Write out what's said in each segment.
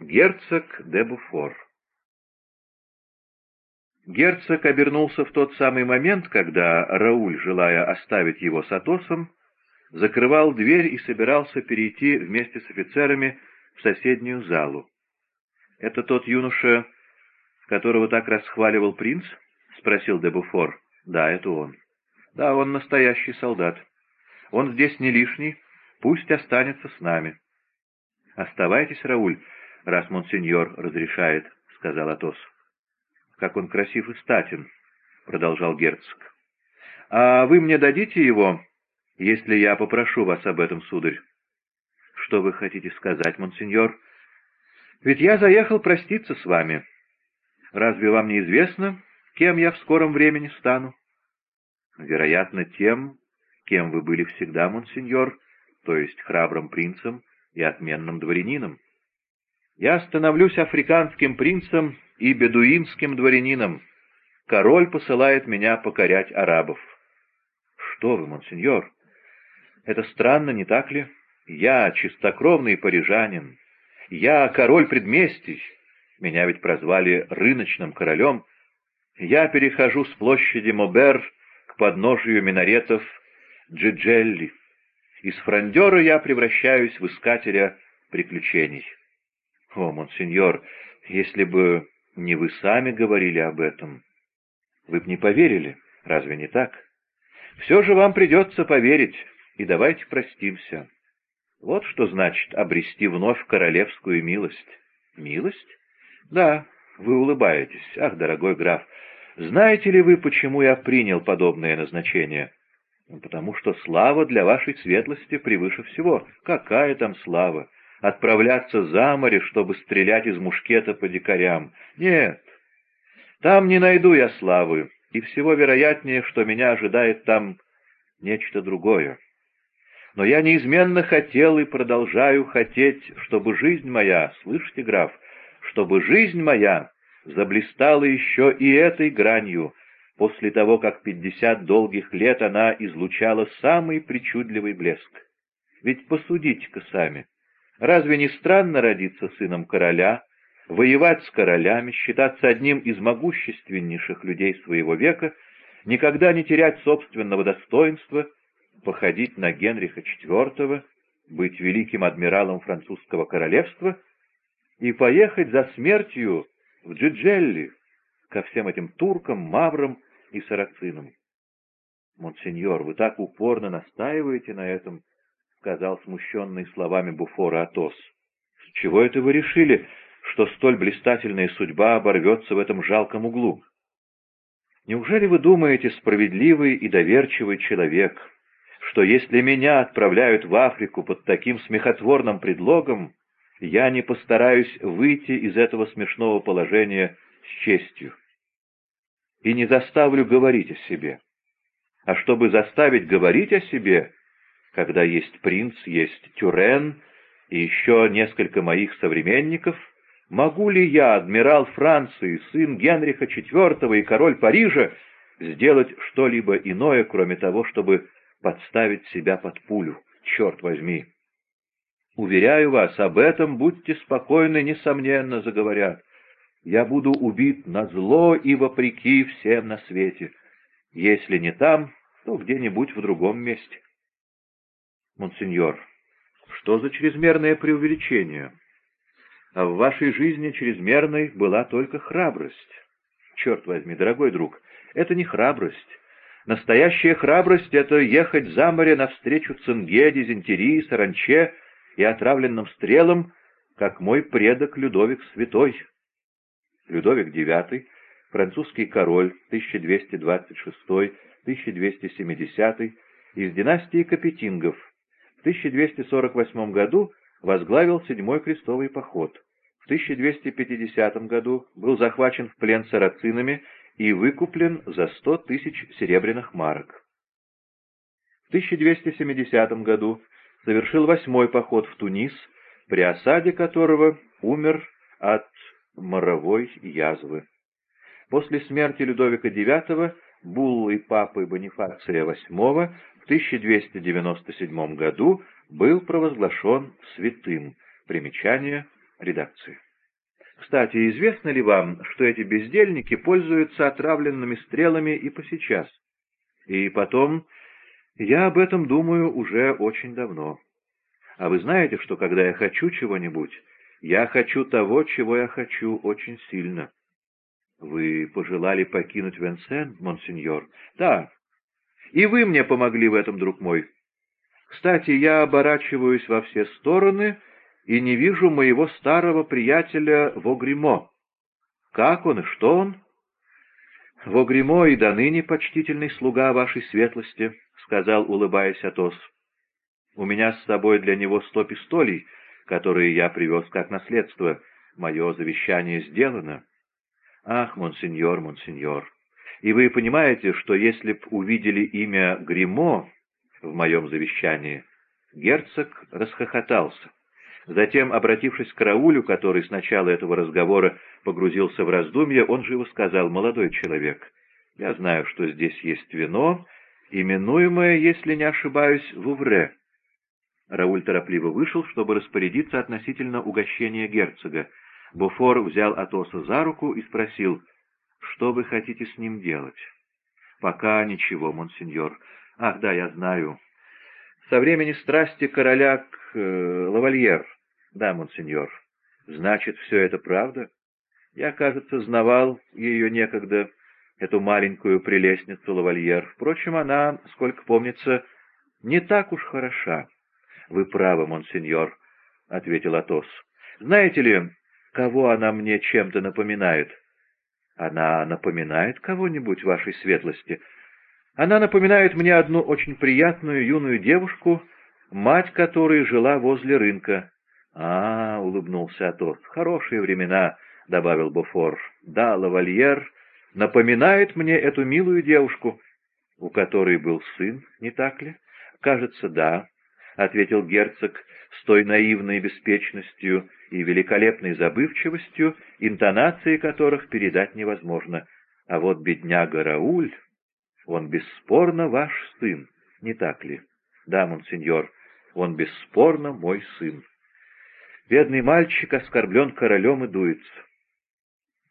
Герцог де Буфор Герцог обернулся в тот самый момент, когда Рауль, желая оставить его с Атосом, закрывал дверь и собирался перейти вместе с офицерами в соседнюю залу. «Это тот юноша, которого так расхваливал принц?» — спросил де Буфор. «Да, это он. Да, он настоящий солдат. Он здесь не лишний, пусть останется с нами». «Оставайтесь, Рауль, раз монсеньор разрешает», — сказал Атос. «Как он красив и статен», — продолжал герцог. «А вы мне дадите его, если я попрошу вас об этом, сударь?» «Что вы хотите сказать, монсеньор?» «Ведь я заехал проститься с вами. Разве вам не известно, кем я в скором времени стану?» «Вероятно, тем, кем вы были всегда, монсеньор, то есть храбрым принцем и отменным дворянином. Я становлюсь африканским принцем и бедуинским дворянином. Король посылает меня покорять арабов. Что вы, монсеньор? Это странно, не так ли? Я чистокровный парижанин. Я король предместий. Меня ведь прозвали рыночным королем. Я перехожу с площади Мобер к подножию минаретов Джиджелли. Из фрондера я превращаюсь в искателя приключений. О, монсеньор, если бы не вы сами говорили об этом, вы б не поверили, разве не так? Все же вам придется поверить, и давайте простимся. Вот что значит обрести вновь королевскую милость. Милость? Да, вы улыбаетесь. Ах, дорогой граф, знаете ли вы, почему я принял подобное назначение? Потому что слава для вашей светлости превыше всего. Какая там слава? Отправляться за море, чтобы стрелять из мушкета по дикарям. Нет, там не найду я славы, и всего вероятнее, что меня ожидает там нечто другое. Но я неизменно хотел и продолжаю хотеть, чтобы жизнь моя, слышите, граф, чтобы жизнь моя заблистала еще и этой гранью, после того, как пятьдесят долгих лет она излучала самый причудливый блеск. Ведь посудите-ка сами. Разве не странно родиться сыном короля, воевать с королями, считаться одним из могущественнейших людей своего века, никогда не терять собственного достоинства, походить на Генриха IV, быть великим адмиралом французского королевства и поехать за смертью в Джиджелли ко всем этим туркам, маврам и сарацинам. Монсеньор, вы так упорно настаиваете на этом, — сказал смущенный словами Буфора Атос. — С чего это вы решили, что столь блистательная судьба оборвется в этом жалком углу? Неужели вы думаете, справедливый и доверчивый человек, что если меня отправляют в Африку под таким смехотворным предлогом, я не постараюсь выйти из этого смешного положения с честью и не заставлю говорить о себе? А чтобы заставить говорить о себе, когда есть принц, есть Тюрен и еще несколько моих современников, могу ли я, адмирал Франции, сын Генриха IV и король Парижа, сделать что-либо иное, кроме того, чтобы подставить себя под пулю? Черт возьми! Уверяю вас, об этом будьте спокойны, несомненно, заговорят. Я буду убит на зло и вопреки всем на свете. Если не там, то где-нибудь в другом месте монсеньор, что за чрезмерное преувеличение? А в вашей жизни чрезмерной была только храбрость. Черт возьми, дорогой друг, это не храбрость. Настоящая храбрость — это ехать за море навстречу цинге, дизентерии, саранче и отравленным стрелам, как мой предок Людовик Святой. Людовик IX, французский король, 1226-1270, из династии Капетингов, в 1248 году возглавил седьмой крестовый поход. В 1250 году был захвачен в плен сарацинами и выкуплен за 100 тысяч серебряных марок. В 1270 году совершил восьмой поход в Тунис, при осаде которого умер от моровой язвы. После смерти Людовика IX буллой папы Бонифация VIII 1297 году был провозглашен святым. Примечание редакции. Кстати, известно ли вам, что эти бездельники пользуются отравленными стрелами и по сейчас? И потом, я об этом думаю уже очень давно. А вы знаете, что когда я хочу чего-нибудь, я хочу того, чего я хочу очень сильно. Вы пожелали покинуть Венсен, монсеньор? Да. И вы мне помогли в этом, друг мой. Кстати, я оборачиваюсь во все стороны и не вижу моего старого приятеля Вогримо. Как он и что он? Вогримо и до ныне почтительный слуга вашей светлости, — сказал, улыбаясь Атос. У меня с собой для него сто пистолей, которые я привез как наследство. Мое завещание сделано. Ах, монсеньор, монсеньор, и вы понимаете, что если б увидели имя Гримо в моем завещании, герцог расхохотался. Затем, обратившись к Раулю, который с начала этого разговора погрузился в раздумья, он живо сказал, «Молодой человек, я знаю, что здесь есть вино, именуемое, если не ошибаюсь, Вувре. Рауль торопливо вышел, чтобы распорядиться относительно угощения герцога. Буфор взял Атоса за руку и спросил, «Что вы хотите с ним делать?» «Пока ничего, монсеньор. Ах, да, я знаю. Со времени страсти короля к э, лавальер. Да, монсеньор. Значит, все это правда? Я, кажется, знавал ее некогда, эту маленькую прелестницу лавальер. Впрочем, она, сколько помнится, не так уж хороша. — Вы правы, монсеньор, — ответил Атос. — Знаете ли, кого она мне чем-то напоминает? — Она напоминает кого-нибудь вашей светлости? Она напоминает мне одну очень приятную юную девушку, мать которой жила возле рынка. — А, — улыбнулся Атос, — хорошие времена, — добавил Бофор. — Да, лавальер напоминает мне эту милую девушку, у которой был сын, не так ли? — Кажется, да. — ответил герцог с той наивной беспечностью и великолепной забывчивостью, интонации которых передать невозможно. А вот бедняга Рауль, он бесспорно ваш сын, не так ли? Да, монсеньор, он бесспорно мой сын. Бедный мальчик оскорблен королем и дуется.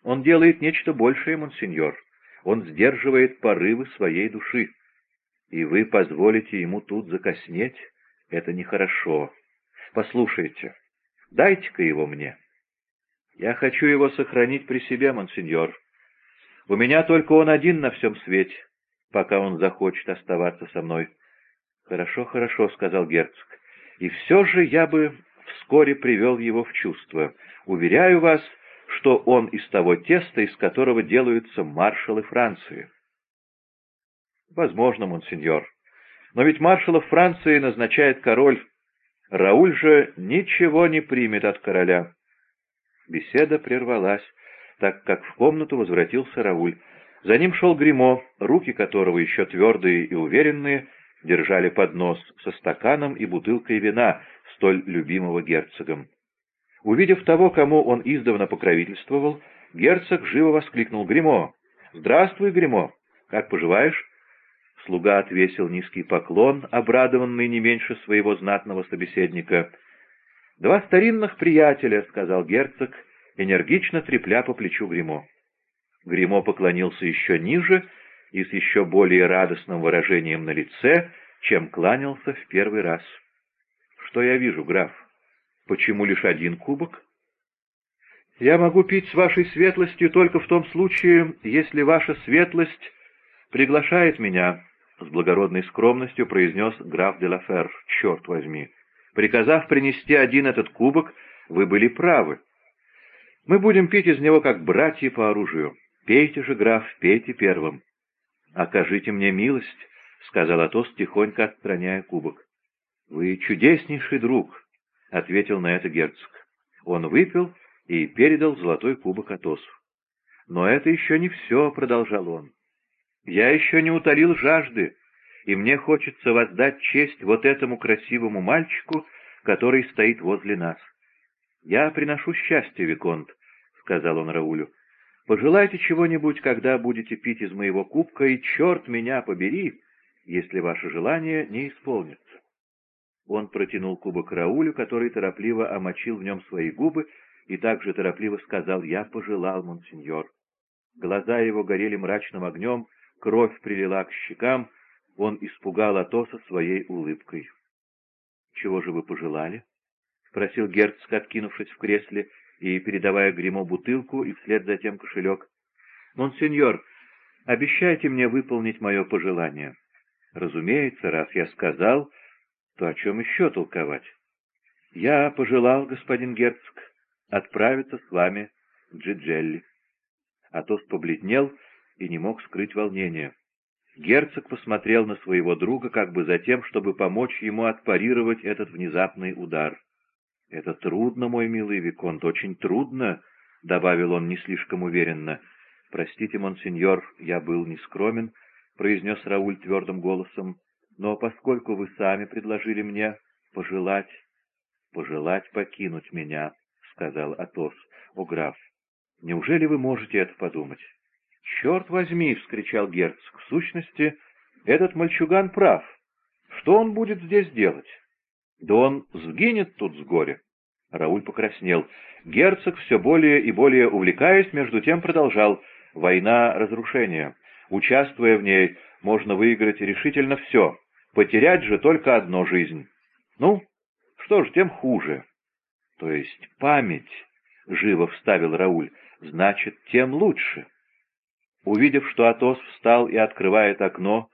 Он делает нечто большее, монсеньор. Он сдерживает порывы своей души. И вы позволите ему тут закоснеть? Это нехорошо. Послушайте, дайте-ка его мне. Я хочу его сохранить при себе, монсеньор. У меня только он один на всем свете, пока он захочет оставаться со мной. Хорошо, хорошо, — сказал герцог. И все же я бы вскоре привел его в чувство. Уверяю вас, что он из того теста, из которого делаются маршалы Франции. Возможно, монсеньор. Но ведь маршалов Франции назначает король. Рауль же ничего не примет от короля. Беседа прервалась, так как в комнату возвратился Рауль. За ним шел гримо руки которого, еще твердые и уверенные, держали поднос со стаканом и бутылкой вина, столь любимого герцогом. Увидев того, кому он издавна покровительствовал, герцог живо воскликнул гримо «Здравствуй, гримо Как поживаешь?» Слуга отвесил низкий поклон, обрадованный не меньше своего знатного собеседника. «Два старинных приятеля», — сказал герцог, энергично трепля по плечу Гримо. Гримо поклонился еще ниже и с еще более радостным выражением на лице, чем кланялся в первый раз. «Что я вижу, граф? Почему лишь один кубок?» «Я могу пить с вашей светлостью только в том случае, если ваша светлость приглашает меня», — с благородной скромностью произнес граф де Лафер. «Черт возьми! Приказав принести один этот кубок, вы были правы. Мы будем пить из него, как братья по оружию. Пейте же, граф, пейте первым». «Окажите мне милость», — сказал Атос, тихонько отстраняя кубок. «Вы чудеснейший друг», — ответил на это герцог. Он выпил и передал золотой кубок Атосу. «Но это еще не все», — продолжал он. Я еще не утолил жажды, и мне хочется воздать честь вот этому красивому мальчику, который стоит возле нас. Я приношу счастье, Виконт, — сказал он Раулю. Пожелайте чего-нибудь, когда будете пить из моего кубка, и черт меня побери, если ваше желание не исполнится. Он протянул кубок Раулю, который торопливо омочил в нем свои губы и также торопливо сказал «Я пожелал, монсеньор». Глаза его горели мрачным огнем, кровь прилила к щекам, он испугал Атоса своей улыбкой. «Чего же вы пожелали?» — спросил герцог, откинувшись в кресле и передавая гримо бутылку и вслед за тем кошелек. «Монсеньор, обещайте мне выполнить мое пожелание». «Разумеется, раз я сказал, то о чем еще толковать?» «Я пожелал, господин герцог, отправиться с вами в Джиджелли». Атос побледнел и не мог скрыть волнения. Герцог посмотрел на своего друга как бы за тем, чтобы помочь ему отпарировать этот внезапный удар. — Это трудно, мой милый Виконт, очень трудно, — добавил он не слишком уверенно. — Простите, монсеньор, я был нескромен, — произнес Рауль твердым голосом, — но поскольку вы сами предложили мне пожелать... — Пожелать покинуть меня, — сказал Атос. — О, граф, неужели вы можете это подумать? «Черт возьми!» — вскричал герцог. «В сущности, этот мальчуган прав. Что он будет здесь делать? Да он сгинет тут с горя». Рауль покраснел. Герцог, все более и более увлекаясь, между тем продолжал. «Война разрушения. Участвуя в ней, можно выиграть решительно все. Потерять же только одну жизнь. Ну, что ж, тем хуже». «То есть память», — живо вставил Рауль, — «значит, тем лучше». Увидев, что Атос встал и открывает окно,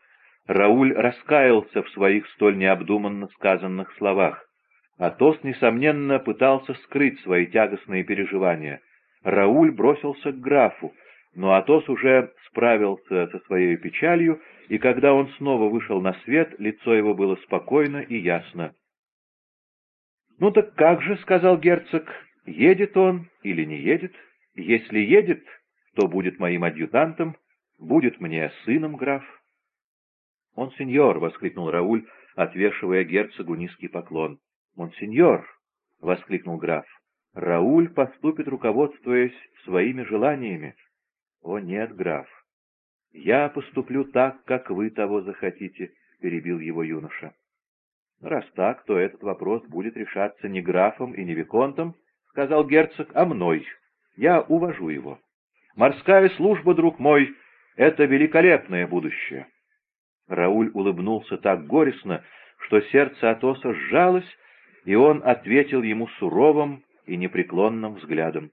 Рауль раскаялся в своих столь необдуманно сказанных словах. Атос, несомненно, пытался скрыть свои тягостные переживания. Рауль бросился к графу, но Атос уже справился со своей печалью, и когда он снова вышел на свет, лицо его было спокойно и ясно. «Ну так как же, — сказал герцог, — едет он или не едет? Если едет, кто будет моим адъютантом, будет мне сыном граф. — Монсеньор! — воскликнул Рауль, отвешивая герцогу низкий поклон. — Монсеньор! — воскликнул граф. — Рауль поступит, руководствуясь своими желаниями. — О нет, граф! Я поступлю так, как вы того захотите, — перебил его юноша. — Раз так, то этот вопрос будет решаться не графом и не виконтом, — сказал герцог, — а мной. Я увожу его. Морская служба, друг мой, — это великолепное будущее. Рауль улыбнулся так горестно, что сердце Атоса сжалось, и он ответил ему суровым и непреклонным взглядом.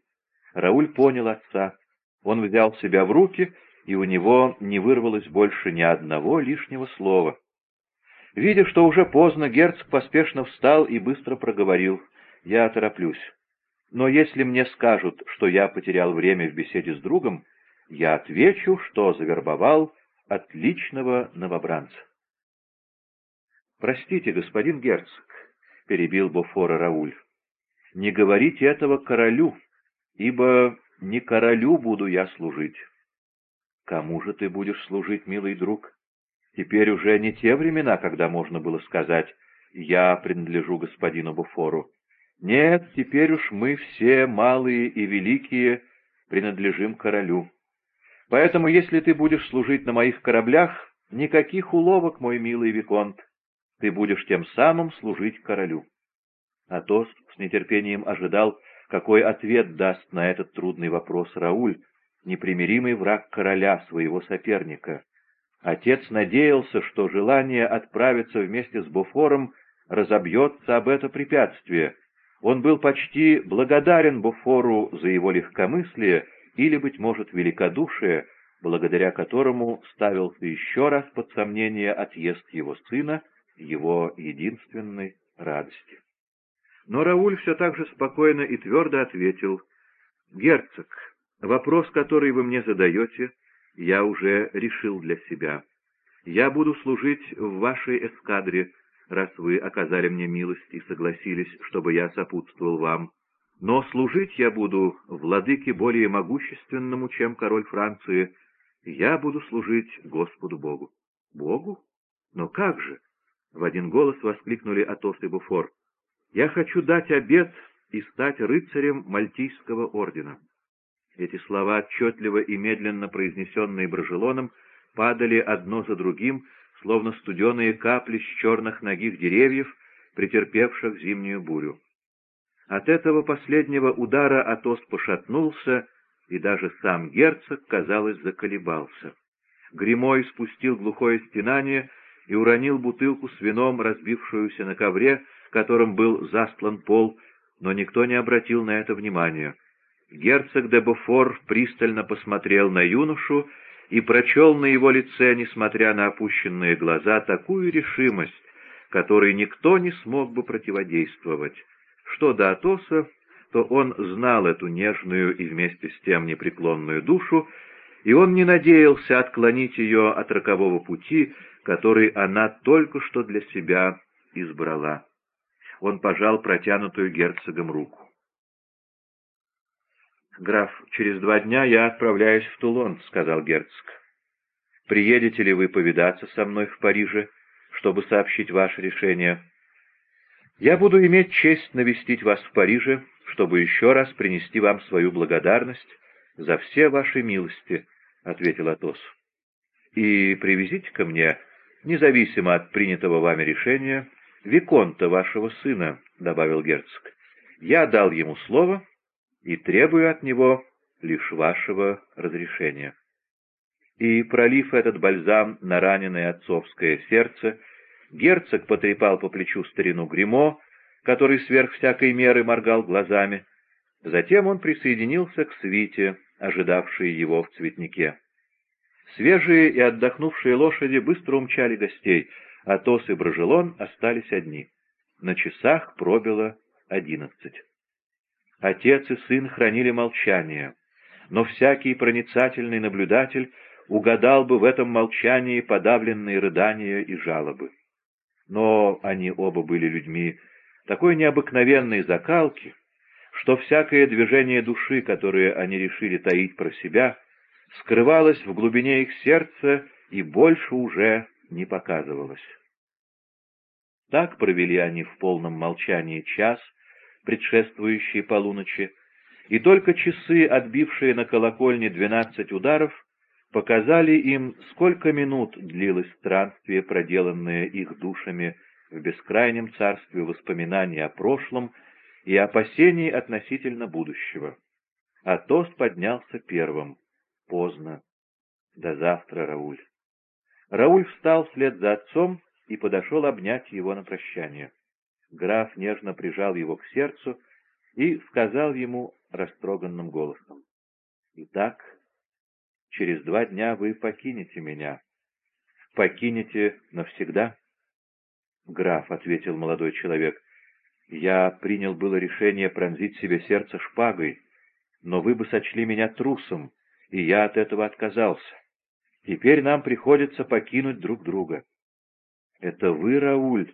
Рауль понял отца. Он взял себя в руки, и у него не вырвалось больше ни одного лишнего слова. Видя, что уже поздно, герцог поспешно встал и быстро проговорил. «Я тороплюсь. Но если мне скажут, что я потерял время в беседе с другом, я отвечу, что завербовал отличного новобранца. «Простите, господин герцог», — перебил Бофора Рауль, — «не говорите этого королю, ибо не королю буду я служить». «Кому же ты будешь служить, милый друг? Теперь уже не те времена, когда можно было сказать «я принадлежу господину Буфору». Нет, теперь уж мы все, малые и великие, принадлежим королю. Поэтому, если ты будешь служить на моих кораблях, никаких уловок, мой милый Виконт, ты будешь тем самым служить королю. Атос с нетерпением ожидал, какой ответ даст на этот трудный вопрос Рауль, непримиримый враг короля, своего соперника. Отец надеялся, что желание отправиться вместе с Буфором разобьется об это препятствие, он был почти благодарен Буфору за его легкомыслие или, быть может, великодушие, благодаря которому ставился еще раз под сомнение отъезд его сына, его единственной радости. Но Рауль все так же спокойно и твердо ответил, «Герцог, вопрос, который вы мне задаете, я уже решил для себя. Я буду служить в вашей эскадре, раз вы оказали мне милость и согласились, чтобы я сопутствовал вам. Но служить я буду владыке более могущественному, чем король Франции. Я буду служить Господу Богу. Богу? Но как же? В один голос воскликнули Атос и Буфор. Я хочу дать обет и стать рыцарем Мальтийского ордена. Эти слова, отчетливо и медленно произнесенные Брожелоном, падали одно за другим, словно студеные капли с черных ногих деревьев, претерпевших зимнюю бурю. От этого последнего удара Атос пошатнулся, и даже сам герцог, казалось, заколебался. Гримой спустил глухое стенание и уронил бутылку с вином, разбившуюся на ковре, которым был застлан пол, но никто не обратил на это внимания. Герцог де Буфор пристально посмотрел на юношу и прочел на его лице, несмотря на опущенные глаза, такую решимость, которой никто не смог бы противодействовать. Что до Атоса, то он знал эту нежную и вместе с тем непреклонную душу, и он не надеялся отклонить ее от рокового пути, который она только что для себя избрала. Он пожал протянутую герцогом руку. «Граф, через два дня я отправляюсь в Тулон», — сказал герцог. «Приедете ли вы повидаться со мной в Париже, чтобы сообщить ваше решение?» «Я буду иметь честь навестить вас в Париже, чтобы еще раз принести вам свою благодарность за все ваши милости», — ответил Атос. «И привезите ко мне, независимо от принятого вами решения, Виконта, вашего сына», — добавил герцог. «Я дал ему слово и требую от него лишь вашего разрешения». И, пролив этот бальзам на раненое отцовское сердце, герцог потрепал по плечу старину Гримо, который сверх всякой меры моргал глазами. Затем он присоединился к свите, ожидавшей его в цветнике. Свежие и отдохнувшие лошади быстро умчали гостей — Атос и Брожелон остались одни. На часах пробило одиннадцать. Отец и сын хранили молчание, но всякий проницательный наблюдатель угадал бы в этом молчании подавленные рыдания и жалобы. Но они оба были людьми такой необыкновенной закалки, что всякое движение души, которое они решили таить про себя, скрывалось в глубине их сердца и больше уже не показывалось. Так провели они в полном молчании час, предшествующий полуночи, и только часы, отбившие на колокольне двенадцать ударов, показали им, сколько минут длилось странствие, проделанное их душами в бескрайнем царстве воспоминаний о прошлом и опасений относительно будущего. А тост поднялся первым. Поздно. До завтра, Рауль. Рауль встал вслед за отцом и подошел обнять его на прощание. Граф нежно прижал его к сердцу и сказал ему растроганным голосом. «Итак, через два дня вы покинете меня. Покинете навсегда?» «Граф», — ответил молодой человек, — «я принял было решение пронзить себе сердце шпагой, но вы бы сочли меня трусом, и я от этого отказался. Теперь нам приходится покинуть друг друга. Это вы, Рауль,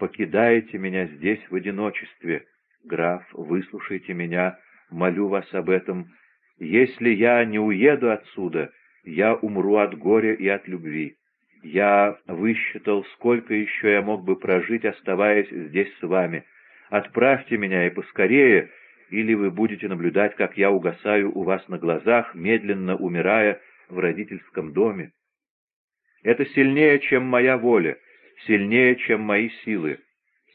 покидаете меня здесь в одиночестве. Граф, выслушайте меня, молю вас об этом. Если я не уеду отсюда, я умру от горя и от любви. Я высчитал, сколько еще я мог бы прожить, оставаясь здесь с вами. Отправьте меня и поскорее, или вы будете наблюдать, как я угасаю у вас на глазах, медленно умирая в родительском доме. Это сильнее, чем моя воля, сильнее, чем мои силы.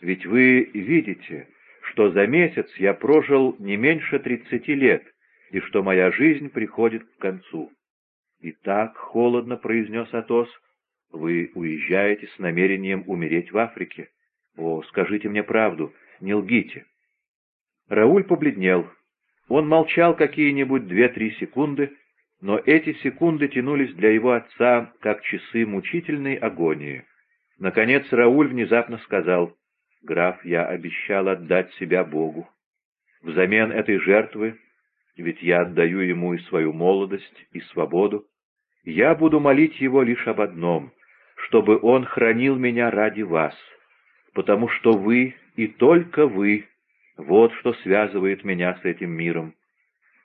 Ведь вы видите, что за месяц я прожил не меньше тридцати лет, и что моя жизнь приходит к концу. И так холодно произнес Атос, вы уезжаете с намерением умереть в Африке. О, скажите мне правду, не лгите. Рауль побледнел. Он молчал какие-нибудь две-три секунды, но эти секунды тянулись для его отца, как часы мучительной агонии. Наконец Рауль внезапно сказал, «Граф, я обещал отдать себя Богу. Взамен этой жертвы, ведь я отдаю ему и свою молодость, и свободу, я буду молить его лишь об одном, чтобы он хранил меня ради вас, потому что вы и только вы — вот что связывает меня с этим миром.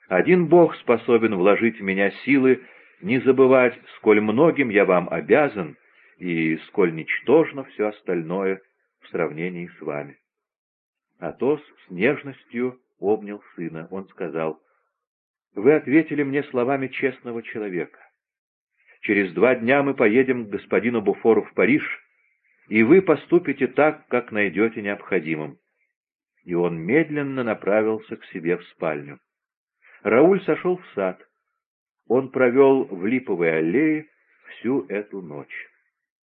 Один Бог способен вложить в меня силы не забывать, сколь многим я вам обязан, и сколь ничтожно все остальное в сравнении с вами. Атос с нежностью обнял сына. Он сказал, «Вы ответили мне словами честного человека. Через два дня мы поедем к господину Буфору в Париж, и вы поступите так, как найдете необходимым. и он медленно направился к себе в спальню. Рауль сошел в сад. Он провел в липовой аллее всю эту ночь.